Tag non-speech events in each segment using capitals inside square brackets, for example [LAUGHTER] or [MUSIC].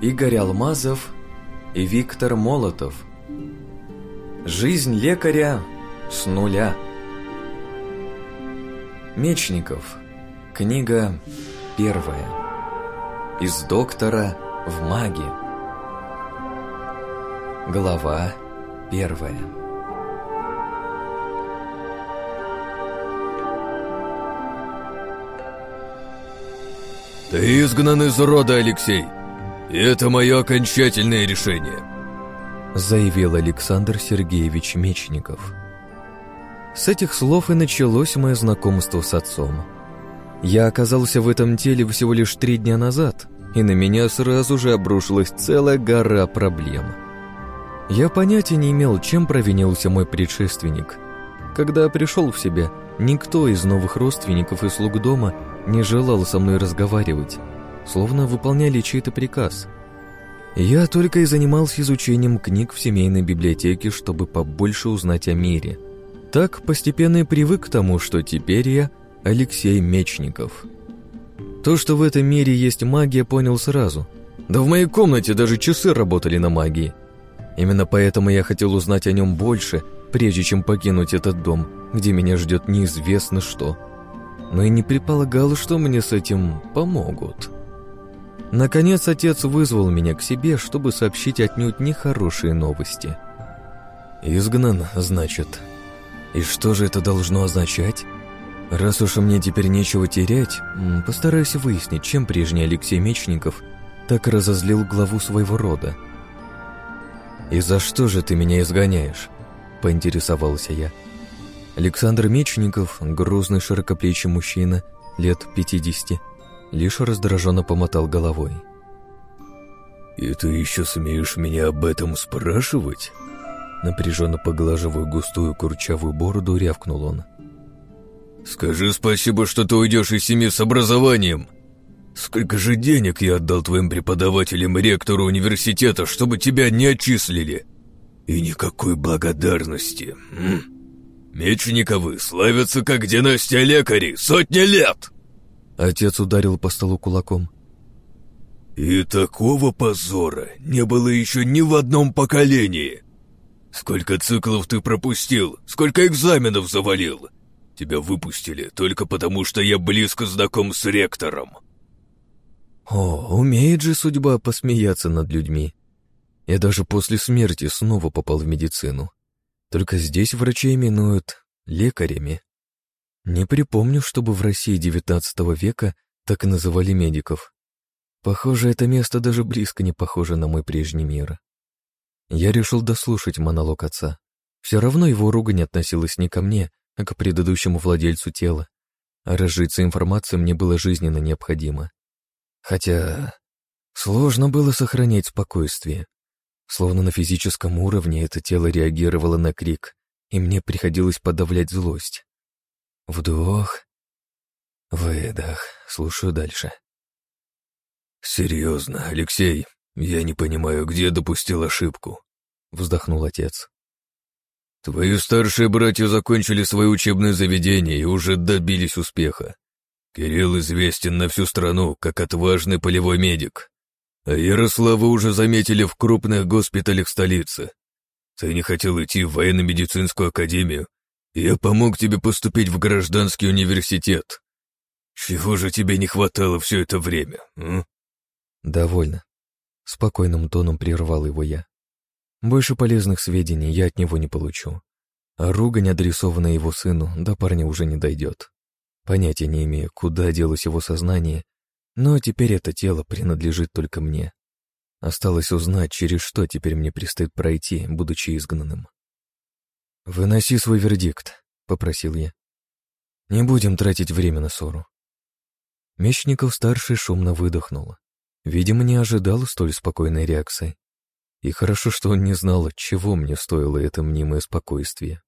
Игорь Алмазов и Виктор Молотов. Жизнь лекаря с нуля. Мечников. Книга первая. Из доктора в маги. Глава первая. «Ты изгнан из рода, Алексей, и это мое окончательное решение», заявил Александр Сергеевич Мечников. С этих слов и началось мое знакомство с отцом. Я оказался в этом теле всего лишь три дня назад, и на меня сразу же обрушилась целая гора проблем. Я понятия не имел, чем провинился мой предшественник. Когда пришел в себя, никто из новых родственников и слуг дома не желал со мной разговаривать, словно выполняли чей-то приказ. Я только и занимался изучением книг в семейной библиотеке, чтобы побольше узнать о мире. Так постепенно и привык к тому, что теперь я Алексей Мечников. То, что в этом мире есть магия, понял сразу. Да в моей комнате даже часы работали на магии. Именно поэтому я хотел узнать о нем больше, прежде чем покинуть этот дом, где меня ждет неизвестно что. Но и не предполагал, что мне с этим помогут. Наконец отец вызвал меня к себе, чтобы сообщить отнюдь нехорошие новости. «Изгнан, значит. И что же это должно означать?» Раз уж мне теперь нечего терять, постараюсь выяснить, чем прежний Алексей Мечников так разозлил главу своего рода. «И за что же ты меня изгоняешь?» — поинтересовался я. Александр Мечников, грузный широкоплечий мужчина, лет пятидесяти, лишь раздраженно помотал головой. «И ты еще смеешь меня об этом спрашивать?» Напряженно поглаживая густую курчавую бороду, рявкнул он. «Скажи спасибо, что ты уйдешь из семьи с образованием. Сколько же денег я отдал твоим преподавателям и ректору университета, чтобы тебя не отчислили? И никакой благодарности. М? Мечниковы славятся как династия лекарей сотни лет!» Отец ударил по столу кулаком. «И такого позора не было еще ни в одном поколении. Сколько циклов ты пропустил, сколько экзаменов завалил, Тебя выпустили только потому, что я близко знаком с ректором». О, умеет же судьба посмеяться над людьми. Я даже после смерти снова попал в медицину. Только здесь врачей именуют лекарями. Не припомню, чтобы в России XIX века так и называли медиков. Похоже, это место даже близко не похоже на мой прежний мир. Я решил дослушать монолог отца. Все равно его ругань относилась не ко мне, а к предыдущему владельцу тела, а разжиться информацией мне было жизненно необходимо. Хотя сложно было сохранять спокойствие. Словно на физическом уровне это тело реагировало на крик, и мне приходилось подавлять злость. Вдох, выдох, слушаю дальше. «Серьезно, Алексей, я не понимаю, где допустил ошибку», — вздохнул отец. Твои старшие братья закончили свои учебные заведения и уже добились успеха. Кирилл известен на всю страну как отважный полевой медик. Ярослава уже заметили в крупных госпиталях столицы. Ты не хотел идти в военно-медицинскую академию, я помог тебе поступить в гражданский университет. Чего же тебе не хватало все это время, а? Довольно. Спокойным тоном прервал его я. Больше полезных сведений я от него не получу. А ругань, адресованная его сыну, до парня уже не дойдет. Понятия не имею, куда делось его сознание, но теперь это тело принадлежит только мне. Осталось узнать, через что теперь мне предстоит пройти, будучи изгнанным. «Выноси свой вердикт», — попросил я. «Не будем тратить время на ссору». Мечников-старший шумно выдохнул. Видимо, не ожидал столь спокойной реакции. И хорошо, что он не знал, чего мне стоило это мнимое спокойствие.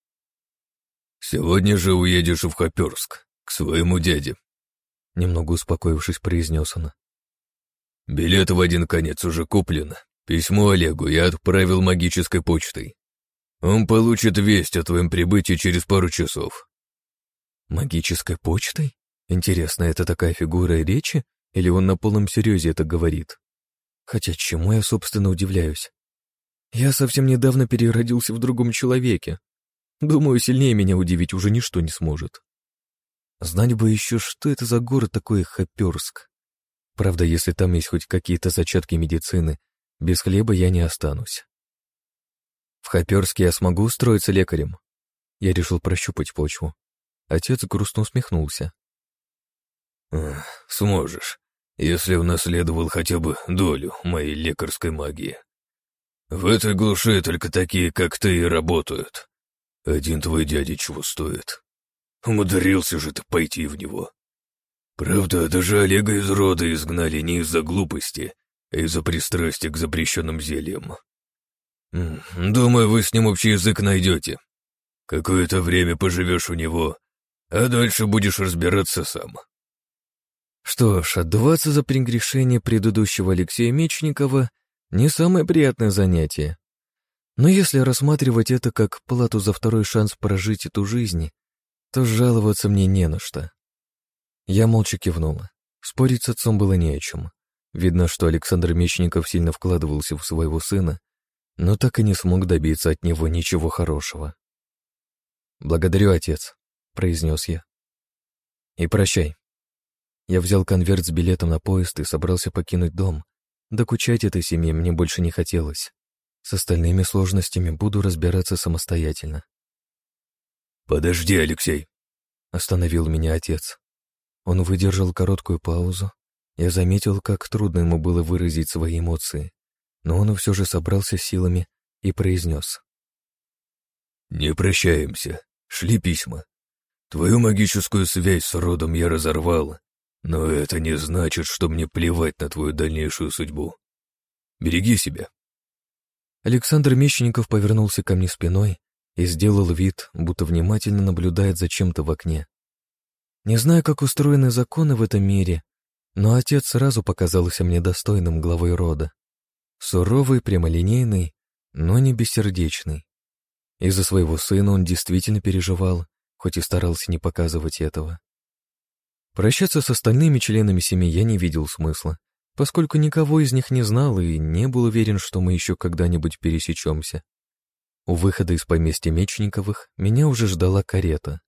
«Сегодня же уедешь в Хоперск, к своему дяде», — немного успокоившись, произнес он. «Билет в один конец уже куплен. Письмо Олегу я отправил магической почтой. Он получит весть о твоем прибытии через пару часов». «Магической почтой?» Интересно, это такая фигура речи, или он на полном серьезе это говорит? Хотя чему я, собственно, удивляюсь? Я совсем недавно переродился в другом человеке. Думаю, сильнее меня удивить уже ничто не сможет. Знать бы еще, что это за город такой Хоперск. Правда, если там есть хоть какие-то зачатки медицины, без хлеба я не останусь. В Хоперске я смогу устроиться лекарем? Я решил прощупать почву. Отец грустно усмехнулся. «Сможешь, если унаследовал хотя бы долю моей лекарской магии. В этой глуши только такие, как ты, и работают. Один твой дядя чего стоит. Умудрился же ты пойти в него. Правда, даже Олега из рода изгнали не из-за глупости, а из-за пристрастия к запрещенным зельям. Думаю, вы с ним общий язык найдете. Какое-то время поживешь у него, а дальше будешь разбираться сам. Что ж, отдуваться за прегрешение предыдущего Алексея Мечникова не самое приятное занятие. Но если рассматривать это как плату за второй шанс прожить эту жизнь, то жаловаться мне не на что. Я молча кивнула. Спорить с отцом было не о чем. Видно, что Александр Мечников сильно вкладывался в своего сына, но так и не смог добиться от него ничего хорошего. «Благодарю, отец», — произнес я. «И прощай». Я взял конверт с билетом на поезд и собрался покинуть дом. Докучать этой семье мне больше не хотелось. С остальными сложностями буду разбираться самостоятельно. «Подожди, Алексей!» — остановил меня отец. Он выдержал короткую паузу. Я заметил, как трудно ему было выразить свои эмоции, но он все же собрался силами и произнес. «Не прощаемся. Шли письма. Твою магическую связь с родом я разорвал, но это не значит, что мне плевать на твою дальнейшую судьбу. Береги себя. Александр Мещенников повернулся ко мне спиной и сделал вид, будто внимательно наблюдает за чем-то в окне. Не знаю, как устроены законы в этом мире, но отец сразу показался мне достойным главой рода. Суровый, прямолинейный, но не бессердечный. Из-за своего сына он действительно переживал, хоть и старался не показывать этого. Прощаться с остальными членами семьи я не видел смысла, поскольку никого из них не знал и не был уверен, что мы еще когда-нибудь пересечемся. У выхода из поместья Мечниковых меня уже ждала карета.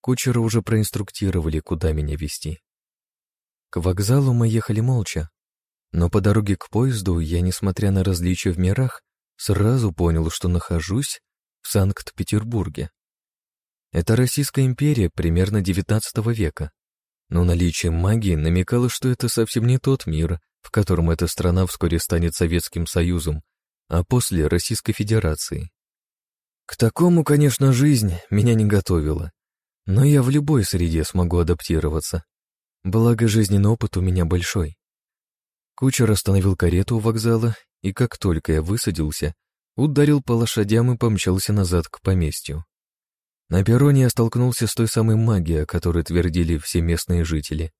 Кучера уже проинструктировали, куда меня вести. К вокзалу мы ехали молча, но по дороге к поезду я, несмотря на различия в мирах, сразу понял, что нахожусь в Санкт-Петербурге. Это Российская империя примерно XIX века но наличие магии намекало, что это совсем не тот мир, в котором эта страна вскоре станет Советским Союзом, а после Российской Федерацией. К такому, конечно, жизнь меня не готовила, но я в любой среде смогу адаптироваться. Благо, жизненный опыт у меня большой. Кучер остановил карету у вокзала, и как только я высадился, ударил по лошадям и помчался назад к поместью. На перроне я столкнулся с той самой магией, о которой твердили все местные жители.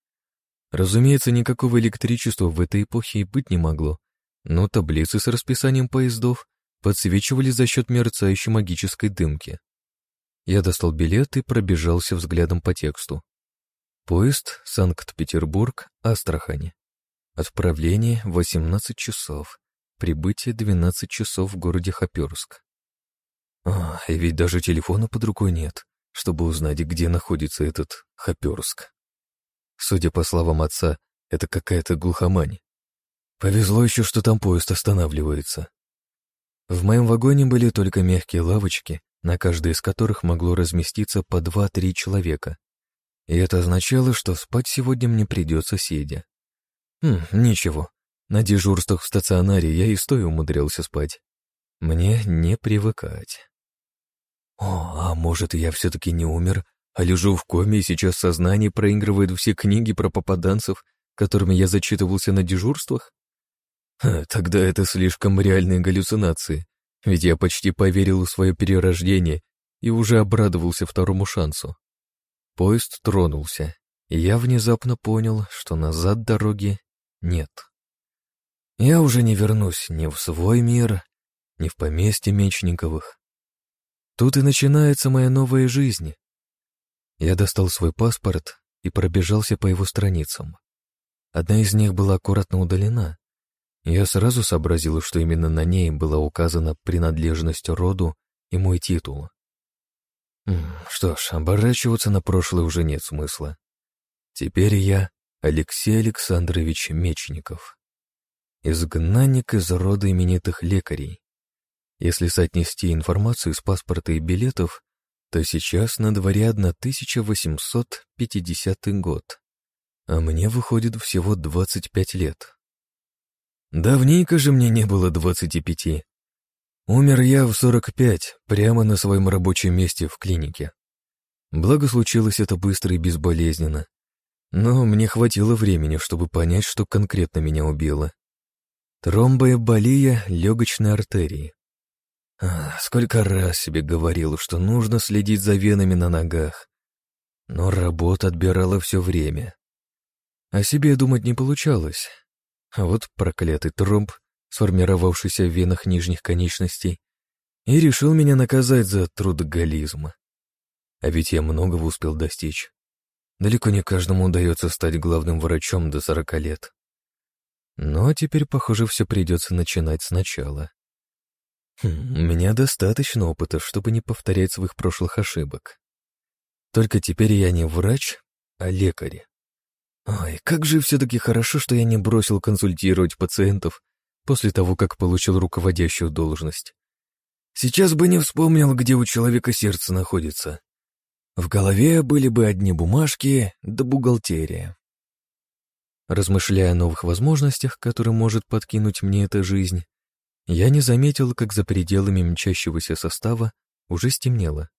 Разумеется, никакого электричества в этой эпохе и быть не могло, но таблицы с расписанием поездов подсвечивали за счет мерцающей магической дымки. Я достал билет и пробежался взглядом по тексту. Поезд Санкт-Петербург, Астрахань. Отправление 18 часов. Прибытие 12 часов в городе Хоперск. А, и ведь даже телефона под рукой нет, чтобы узнать, где находится этот Хоперск. Судя по словам отца, это какая-то глухомань. Повезло еще, что там поезд останавливается. В моем вагоне были только мягкие лавочки, на каждой из которых могло разместиться по два-три человека. И это означало, что спать сегодня мне придется сидя. Хм, ничего. На дежурствах в стационаре я и стоя умудрялся спать. Мне не привыкать. О, а может, я все-таки не умер, а лежу в коме и сейчас сознание проигрывает все книги про попаданцев, которыми я зачитывался на дежурствах? Тогда это слишком реальные галлюцинации, ведь я почти поверил в свое перерождение и уже обрадовался второму шансу. Поезд тронулся, и я внезапно понял, что назад дороги нет. Я уже не вернусь ни в свой мир, ни в поместье Мечниковых. Тут и начинается моя новая жизнь. Я достал свой паспорт и пробежался по его страницам. Одна из них была аккуратно удалена. Я сразу сообразил, что именно на ней была указана принадлежность роду и мой титул. Что ж, оборачиваться на прошлое уже нет смысла. Теперь я Алексей Александрович Мечников. Изгнанник из рода именитых лекарей. Если соотнести информацию из паспорта и билетов, то сейчас на дворе 1850 год, а мне выходит всего 25 лет. Давненько же мне не было 25. Умер я в 45, прямо на своем рабочем месте в клинике. Благо случилось это быстро и безболезненно. Но мне хватило времени, чтобы понять, что конкретно меня убило. Тромбоэболия легочной артерии. Сколько раз себе говорил, что нужно следить за венами на ногах. Но работа отбирала все время. О себе думать не получалось. А вот проклятый тромб, сформировавшийся в венах нижних конечностей, и решил меня наказать за трудоголизм. А ведь я многого успел достичь. Далеко не каждому удается стать главным врачом до сорока лет. Но теперь, похоже, все придется начинать сначала. Хм, у меня достаточно опыта, чтобы не повторять своих прошлых ошибок. Только теперь я не врач, а лекарь. Ой, как же все-таки хорошо, что я не бросил консультировать пациентов после того, как получил руководящую должность. Сейчас бы не вспомнил, где у человека сердце находится. В голове были бы одни бумажки да бухгалтерия. Размышляя о новых возможностях, которые может подкинуть мне эта жизнь, я не заметил, как за пределами мчащегося состава уже стемнело.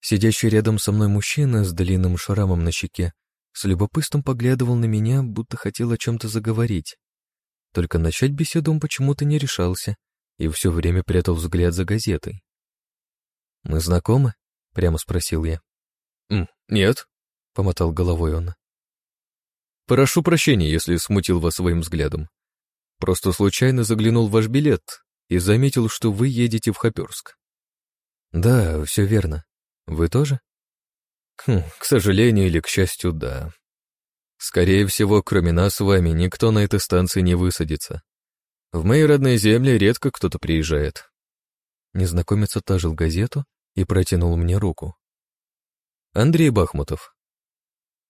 Сидящий рядом со мной мужчина с длинным шрамом на щеке с любопытством поглядывал на меня, будто хотел о чем-то заговорить. Только начать беседу он почему-то не решался и все время прятал взгляд за газетой. «Мы знакомы?» — прямо спросил я. «Нет», — помотал головой он. «Прошу прощения, если смутил вас своим взглядом. Просто случайно заглянул в ваш билет и заметил, что вы едете в Хоперск. Да, все верно. Вы тоже? Хм, к сожалению или к счастью, да. Скорее всего, кроме нас с вами, никто на этой станции не высадится. В моей родной земле редко кто-то приезжает. Незнакомец отложил газету и протянул мне руку. Андрей Бахмутов.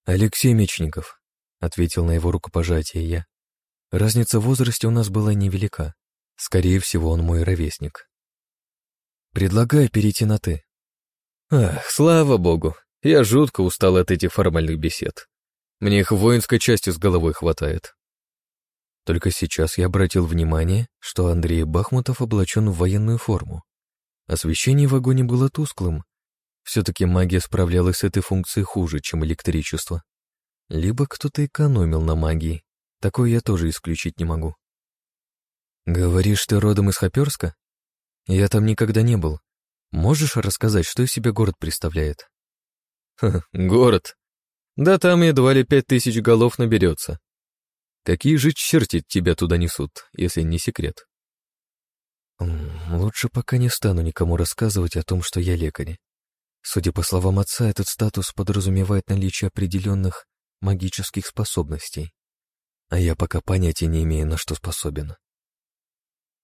Алексей Мечников, ответил на его рукопожатие я. Разница в возрасте у нас была невелика. Скорее всего, он мой ровесник. Предлагаю перейти на «ты». Ах, слава богу, я жутко устал от этих формальных бесед. Мне их воинской части с головой хватает. Только сейчас я обратил внимание, что Андрей Бахмутов облачен в военную форму. Освещение в вагоне было тусклым. Все-таки магия справлялась с этой функцией хуже, чем электричество. Либо кто-то экономил на магии, Такое я тоже исключить не могу. Говоришь, ты родом из Хоперска? Я там никогда не был. Можешь рассказать, что из себя город представляет? Ха, [LAUGHS] город? Да там едва ли пять тысяч голов наберется. Какие же черти тебя туда несут, если не секрет? Лучше пока не стану никому рассказывать о том, что я лекарь. Судя по словам отца, этот статус подразумевает наличие определенных магических способностей а я пока понятия не имею, на что способен.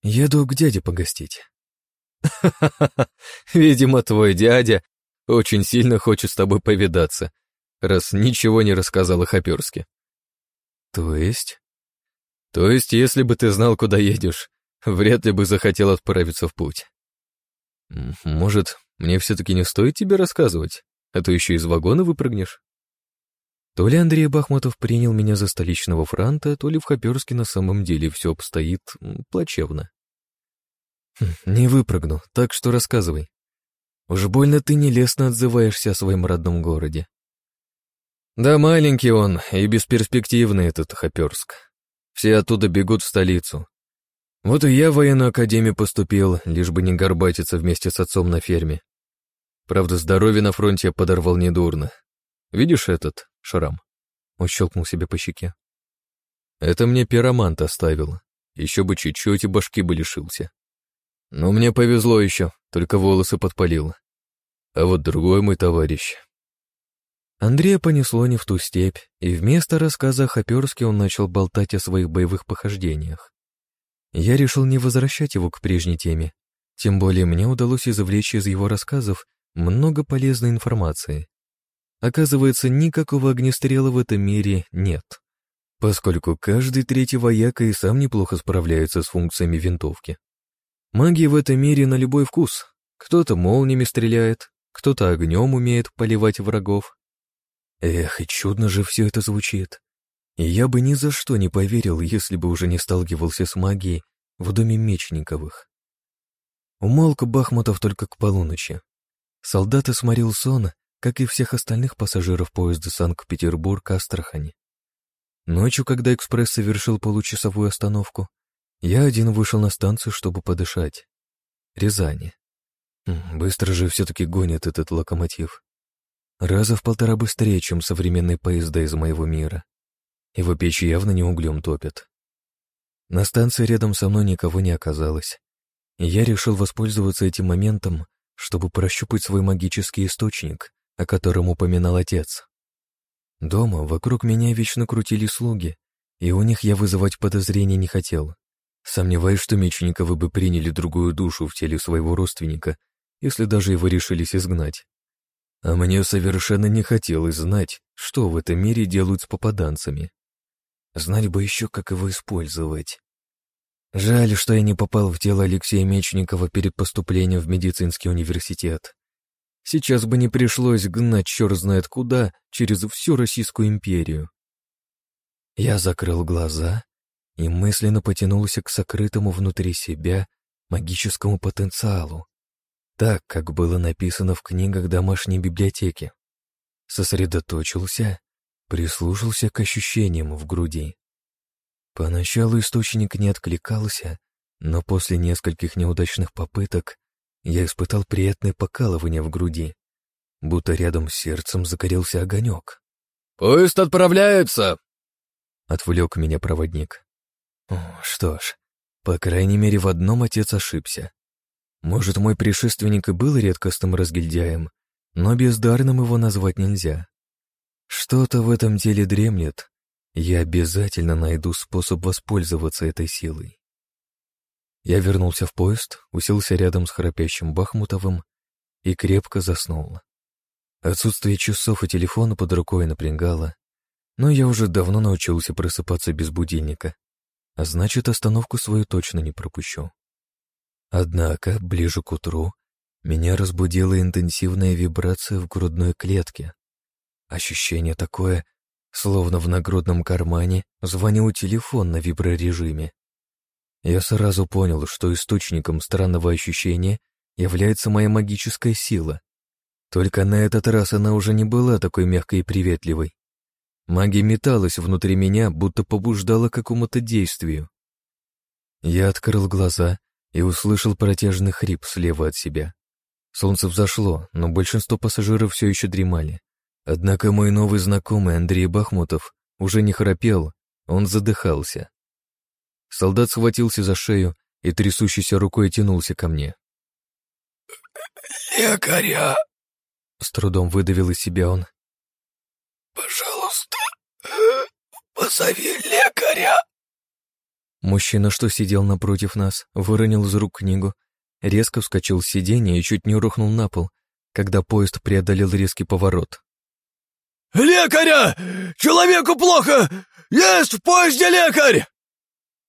Еду к дяде погостить. [LAUGHS] Видимо, твой дядя очень сильно хочет с тобой повидаться, раз ничего не рассказал о Хоперске. То есть? То есть, если бы ты знал, куда едешь, вряд ли бы захотел отправиться в путь. Может, мне все-таки не стоит тебе рассказывать, а то еще из вагона выпрыгнешь? То ли Андрей Бахмутов принял меня за столичного франта, то ли в Хоперске на самом деле все обстоит плачевно. Хм, «Не выпрыгну, так что рассказывай. Уж больно ты нелестно отзываешься о своем родном городе». «Да маленький он и бесперспективный этот Хоперск. Все оттуда бегут в столицу. Вот и я в военную академию поступил, лишь бы не горбатиться вместе с отцом на ферме. Правда, здоровье на фронте я подорвал недурно. Видишь этот, шрам. Он щелкнул себе по щеке. Это мне пиромант оставил. Еще бы чуть-чуть и башки бы лишился. Но мне повезло еще, только волосы подпалил. А вот другой мой товарищ. Андрея понесло не в ту степь, и вместо рассказа о Хоперске он начал болтать о своих боевых похождениях. Я решил не возвращать его к прежней теме, тем более мне удалось извлечь из его рассказов много полезной информации. Оказывается, никакого огнестрела в этом мире нет, поскольку каждый третий вояка и сам неплохо справляется с функциями винтовки. Магия в этом мире на любой вкус. Кто-то молниями стреляет, кто-то огнем умеет поливать врагов. Эх, и чудно же все это звучит. И я бы ни за что не поверил, если бы уже не сталкивался с магией в доме Мечниковых. Умолк Бахмутов только к полуночи. Солдаты сморил сон, как и всех остальных пассажиров поезда Санкт-Петербург-Астрахань. Ночью, когда экспресс совершил получасовую остановку, я один вышел на станцию, чтобы подышать. Рязани. Быстро же все-таки гонит этот локомотив. Раза в полтора быстрее, чем современные поезда из моего мира. Его печи явно не углем топят. На станции рядом со мной никого не оказалось. Я решил воспользоваться этим моментом, чтобы прощупать свой магический источник, о котором упоминал отец. Дома вокруг меня вечно крутили слуги, и у них я вызывать подозрения не хотел. Сомневаюсь, что Мечниковы бы приняли другую душу в теле своего родственника, если даже его решились изгнать. А мне совершенно не хотелось знать, что в этом мире делают с попаданцами. Знать бы еще, как его использовать. Жаль, что я не попал в тело Алексея Мечникова перед поступлением в медицинский университет. Сейчас бы не пришлось гнать черт знает куда через всю Российскую империю. Я закрыл глаза и мысленно потянулся к сокрытому внутри себя магическому потенциалу, так, как было написано в книгах домашней библиотеки. Сосредоточился, прислушался к ощущениям в груди. Поначалу источник не откликался, но после нескольких неудачных попыток я испытал приятное покалывание в груди, будто рядом с сердцем загорелся огонек. «Поезд отправляется!» — отвлек меня проводник. Что ж, по крайней мере, в одном отец ошибся. Может, мой предшественник и был редкостным разгильдяем, но бездарным его назвать нельзя. Что-то в этом деле дремлет. Я обязательно найду способ воспользоваться этой силой. Я вернулся в поезд, уселся рядом с храпящим Бахмутовым и крепко заснул. Отсутствие часов и телефона под рукой напрягало, но я уже давно научился просыпаться без будильника, а значит, остановку свою точно не пропущу. Однако, ближе к утру, меня разбудила интенсивная вибрация в грудной клетке. Ощущение такое, словно в нагрудном кармане звонил телефон на виброрежиме. Я сразу понял, что источником странного ощущения является моя магическая сила. Только на этот раз она уже не была такой мягкой и приветливой. Магия металась внутри меня, будто побуждала к какому-то действию. Я открыл глаза и услышал протяжный хрип слева от себя. Солнце взошло, но большинство пассажиров все еще дремали. Однако мой новый знакомый Андрей Бахмутов уже не храпел, он задыхался. Солдат схватился за шею и трясущейся рукой тянулся ко мне. «Лекаря!» С трудом выдавил из себя он. «Пожалуйста, позови лекаря!» Мужчина, что сидел напротив нас, выронил из рук книгу, резко вскочил с сиденья и чуть не рухнул на пол, когда поезд преодолел резкий поворот. «Лекаря! Человеку плохо! Есть в поезде лекарь!»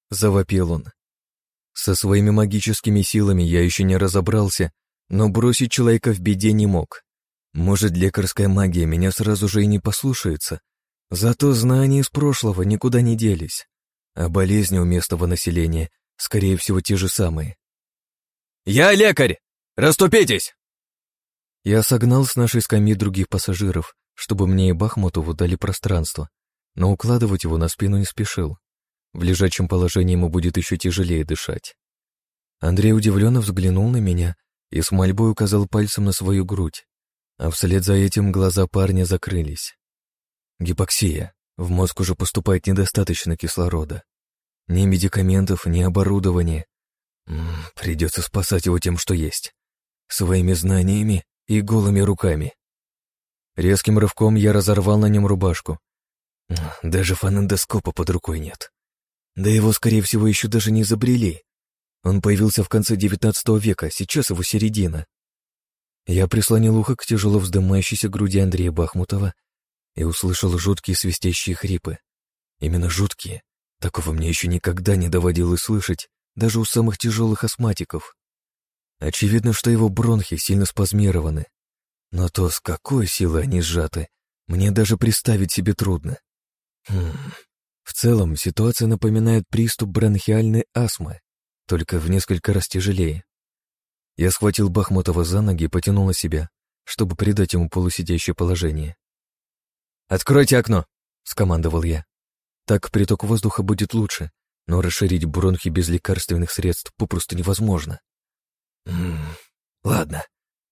завопил он. Со своими магическими силами я еще не разобрался, но бросить человека в беде не мог. Может, лекарская магия меня сразу же и не послушается, зато знания из прошлого никуда не делись, а болезни у местного населения, скорее всего, те же самые. «Я лекарь! Раступитесь!» Я согнал с нашей скамьи других пассажиров, чтобы мне и Бахмутову дали пространство, но укладывать его на спину не спешил. В лежачем положении ему будет еще тяжелее дышать. Андрей удивленно взглянул на меня и с мольбой указал пальцем на свою грудь, а вслед за этим глаза парня закрылись. Гипоксия. В мозг уже поступает недостаточно кислорода. Ни медикаментов, ни оборудования. М -м, придется спасать его тем, что есть. Своими знаниями и голыми руками. Резким рывком я разорвал на нем рубашку. Даже фонендоскопа под рукой нет. Да его, скорее всего, еще даже не изобрели. Он появился в конце XIX века, сейчас его середина. Я прислонил ухо к тяжело вздымающейся груди Андрея Бахмутова и услышал жуткие свистящие хрипы. Именно жуткие. Такого мне еще никогда не доводилось слышать, даже у самых тяжелых астматиков. Очевидно, что его бронхи сильно спазмированы. Но то, с какой силой они сжаты, мне даже представить себе трудно. Хм. В целом, ситуация напоминает приступ бронхиальной астмы, только в несколько раз тяжелее. Я схватил Бахмутова за ноги и потянул на себя, чтобы придать ему полусидящее положение. «Откройте окно!» — скомандовал я. Так приток воздуха будет лучше, но расширить бронхи без лекарственных средств попросту невозможно. М -м, ладно,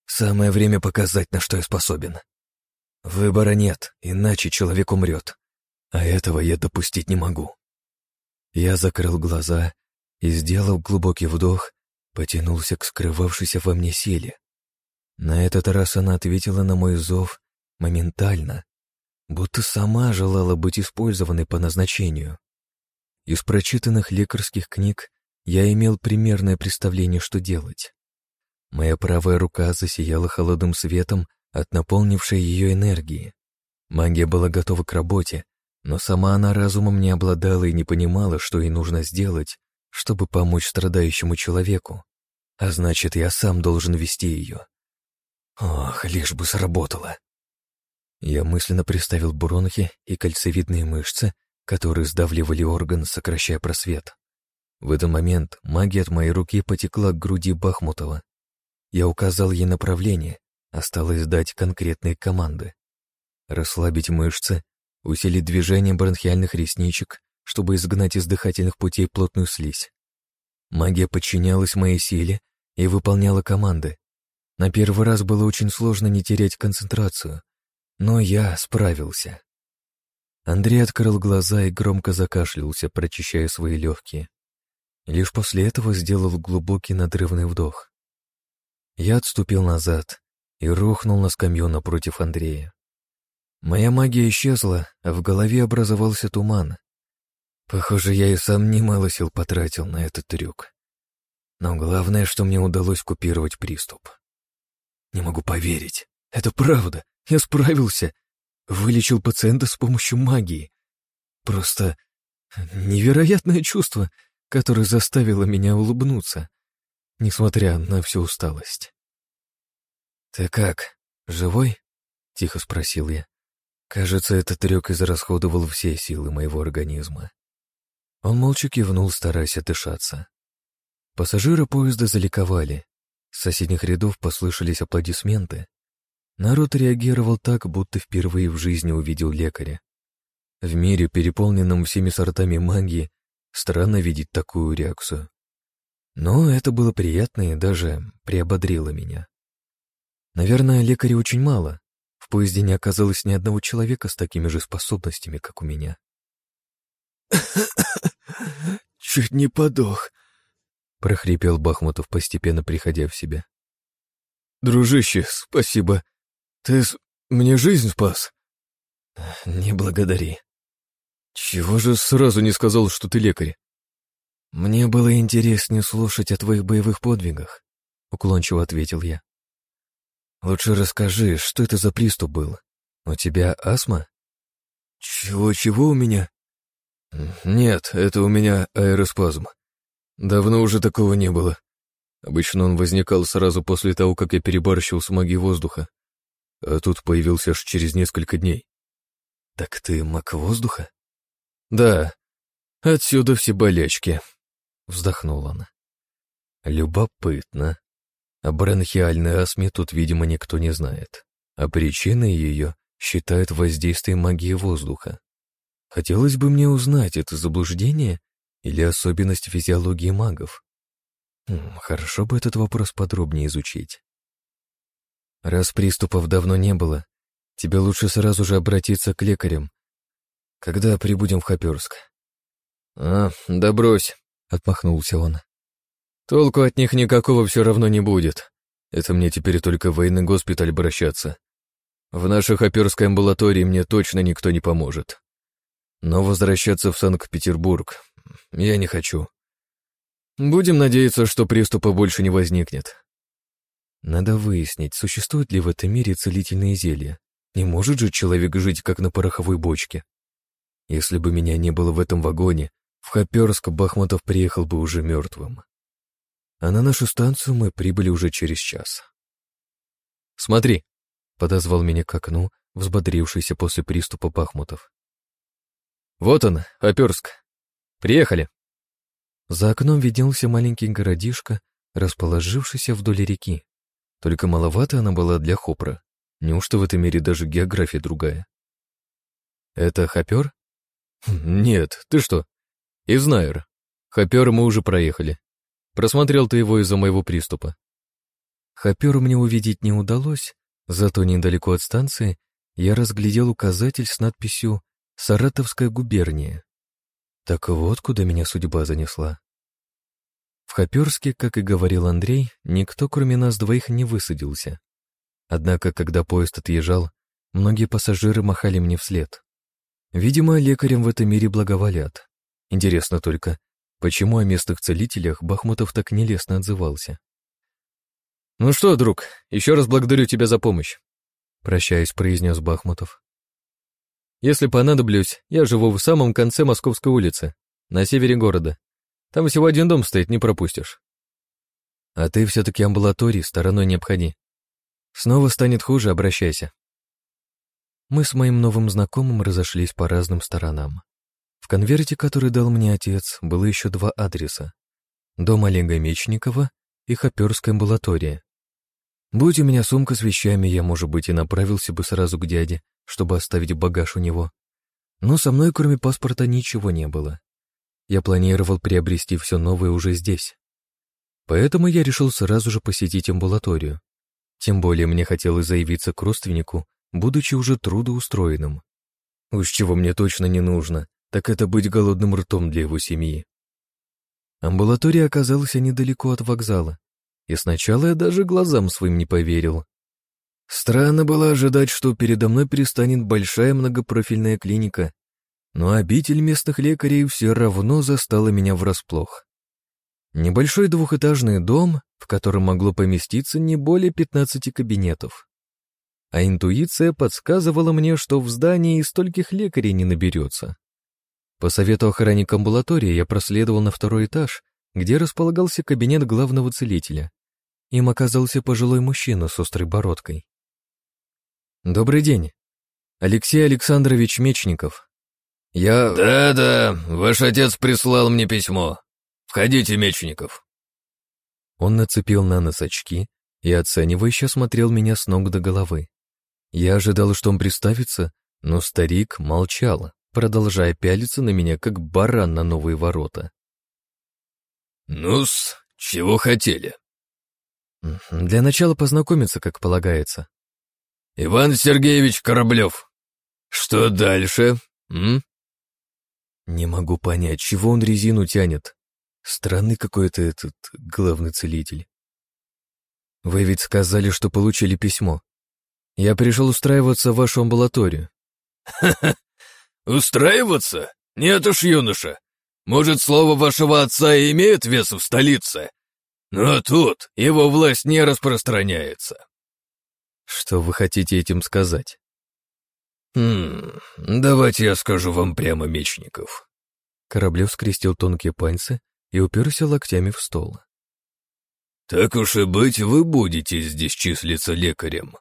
самое время показать, на что я способен. Выбора нет, иначе человек умрет. А этого я допустить не могу. Я закрыл глаза и, сделав глубокий вдох, потянулся к скрывавшейся во мне силе. На этот раз она ответила на мой зов моментально, будто сама желала быть использованной по назначению. Из прочитанных лекарских книг я имел примерное представление, что делать. Моя правая рука засияла холодным светом от наполнившей ее энергии. Магия была готова к работе, но сама она разумом не обладала и не понимала, что ей нужно сделать, чтобы помочь страдающему человеку. А значит, я сам должен вести ее. Ох, лишь бы сработало. Я мысленно представил бронхи и кольцевидные мышцы, которые сдавливали орган, сокращая просвет. В этот момент магия от моей руки потекла к груди Бахмутова. Я указал ей направление, осталось дать конкретные команды. Расслабить мышцы, усилить движение бронхиальных ресничек, чтобы изгнать из дыхательных путей плотную слизь. Магия подчинялась моей силе и выполняла команды. На первый раз было очень сложно не терять концентрацию, но я справился. Андрей открыл глаза и громко закашлялся, прочищая свои легкие. Лишь после этого сделал глубокий надрывный вдох. Я отступил назад и рухнул на скамью напротив Андрея. Моя магия исчезла, а в голове образовался туман. Похоже, я и сам немало сил потратил на этот трюк. Но главное, что мне удалось купировать приступ. Не могу поверить. Это правда. Я справился. Вылечил пациента с помощью магии. Просто невероятное чувство, которое заставило меня улыбнуться, несмотря на всю усталость. «Ты как, живой?» — тихо спросил я. Кажется, этот трюк израсходовал все силы моего организма. Он молча кивнул, стараясь отдышаться. Пассажиры поезда заликовали. С соседних рядов послышались аплодисменты. Народ реагировал так, будто впервые в жизни увидел лекаря. В мире, переполненном всеми сортами магии, странно видеть такую реакцию. Но это было приятно и даже приободрило меня. Наверное, лекарей очень мало, в поезде не оказалось ни одного человека с такими же способностями, как у меня. [COUGHS] «Чуть не подох», — прохрипел Бахмутов, постепенно приходя в себя. «Дружище, спасибо. Ты с... мне жизнь спас». «Не благодари». «Чего же сразу не сказал, что ты лекарь?» «Мне было интереснее слушать о твоих боевых подвигах», — уклончиво ответил я. Лучше расскажи, что это за приступ был? У тебя астма? Чего-чего у меня? Нет, это у меня аэроспазм. Давно уже такого не было. Обычно он возникал сразу после того, как я перебарщил с магией воздуха. А тут появился аж через несколько дней. Так ты маг воздуха? Да. Отсюда все болячки. Вздохнул он. Любопытно. О бронхиальной астме тут, видимо, никто не знает, а причиной ее считают воздействие магии воздуха. Хотелось бы мне узнать, это заблуждение или особенность физиологии магов. Хм, хорошо бы этот вопрос подробнее изучить. Раз приступов давно не было, тебе лучше сразу же обратиться к лекарям. Когда прибудем в Хоперск? А, да брось, отмахнулся он. Толку от них никакого все равно не будет. Это мне теперь только в военный госпиталь обращаться. В нашей хоперской амбулатории мне точно никто не поможет. Но возвращаться в Санкт-Петербург я не хочу. Будем надеяться, что приступа больше не возникнет. Надо выяснить, существуют ли в этом мире целительные зелья. Не может же человек жить, как на пороховой бочке. Если бы меня не было в этом вагоне, в Хоперск Бахмутов приехал бы уже мертвым. А на нашу станцию мы прибыли уже через час. «Смотри», — подозвал меня к окну, взбодрившийся после приступа Бахмутов. «Вот он, Хоперск. Приехали». За окном виделся маленький городишко, расположившийся вдоль реки. Только маловато она была для Хопра. Неужто в этом мире даже география другая? Это Хопер? Хм, нет, ты что? Из Найр. Хопер мы уже проехали. Просмотрел ты его из-за моего приступа. Хопер мне увидеть не удалось, зато недалеко от станции я разглядел указатель с надписью «Саратовская губерния». Так вот, куда меня судьба занесла. В Хоперске, как и говорил Андрей, никто, кроме нас двоих, не высадился. Однако, когда поезд отъезжал, многие пассажиры махали мне вслед. Видимо, лекарям в этом мире благоволят. Интересно только, почему о местных целителях Бахмутов так нелестно отзывался? «Ну что, друг, еще раз благодарю тебя за помощь», — прощаясь, произнес Бахмутов. «Если понадоблюсь, я живу в самом конце Московской улицы, на севере города. Там всего один дом стоит, не пропустишь. А ты все-таки амбулатории стороной не обходи. Снова станет хуже, обращайся. Мы с моим новым знакомым разошлись по разным сторонам. В конверте, который дал мне отец, было еще два адреса. Дом Олега Мечникова и Хоперская амбулатория. Будь у меня сумка с вещами, я, может быть, и направился бы сразу к дяде, чтобы оставить багаж у него. Но со мной, кроме паспорта, ничего не было. Я планировал приобрести все новое уже здесь. Поэтому я решил сразу же посетить амбулаторию. Тем более мне хотелось заявиться к родственнику, будучи уже трудоустроенным. Уж чего мне точно не нужно, так это быть голодным ртом для его семьи. Амбулатория оказалась недалеко от вокзала, и сначала я даже глазам своим не поверил. Странно было ожидать, что передо мной перестанет большая многопрофильная клиника, но обитель местных лекарей все равно застала меня врасплох. Небольшой двухэтажный дом, в котором могло поместиться не более 15 кабинетов. А интуиция подсказывала мне, что в здании стольких лекарей не наберется. По совету охранника амбулатории я проследовал на второй этаж, где располагался кабинет главного целителя. Им оказался пожилой мужчина с острой бородкой. «Добрый день. Алексей Александрович Мечников, «Я...» «Да-да, ваш отец прислал мне письмо. Входите, Мечников». Он нацепил на нос очки и оценивающе смотрел меня с ног до головы. Я ожидал, что он приставится, но старик молчал, продолжая пялиться на меня, как баран на новые ворота. «Ну-с, чего хотели?» «Для начала познакомиться, как полагается». «Иван Сергеевич Кораблев. Что дальше, м?» Не могу понять, чего он резину тянет. Странный какой-то этот главный целитель. Вы ведь сказали, что получили письмо. Я пришел устраиваться в вашу амбулаторию. Ха-ха, [LAUGHS] устраиваться? Нет уж, юноша. Может, слово вашего отца и имеет вес в столице, но тут его власть не распространяется. Что вы хотите этим сказать? «Хм, давайте я скажу вам прямо, Мечников». Кораблев скрестил тонкие пальцы и уперся локтями в стол. «Так уж и быть, вы будете здесь числиться лекарем.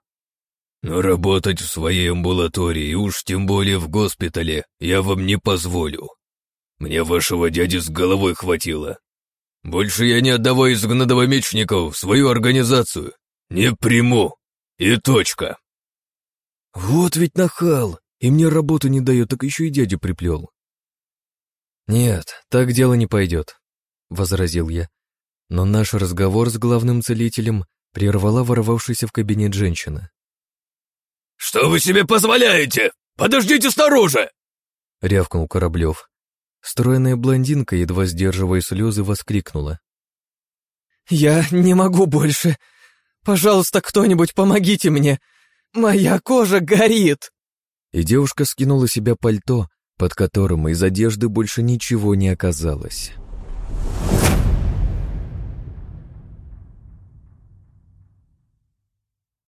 Но работать в своей амбулатории, уж тем более в госпитале, я вам не позволю. Мне вашего дяди с головой хватило. Больше я ни одного из гнадовомечников в свою организацию не приму. И точка». «Вот ведь нахал! И мне работу не дает, так еще и дядю приплел». «Нет, так дело не пойдет», — возразил я. Но наш разговор с главным целителем прервала ворвавшаяся в кабинет женщина. «Что вы себе позволяете? Подождите снаружи!» — рявкнул Кораблев. Стройная блондинка, едва сдерживая слезы, воскликнула. «Я не могу больше. Пожалуйста, кто-нибудь помогите мне. Моя кожа горит!» И девушка скинула себя пальто, под которым из одежды больше ничего не оказалось.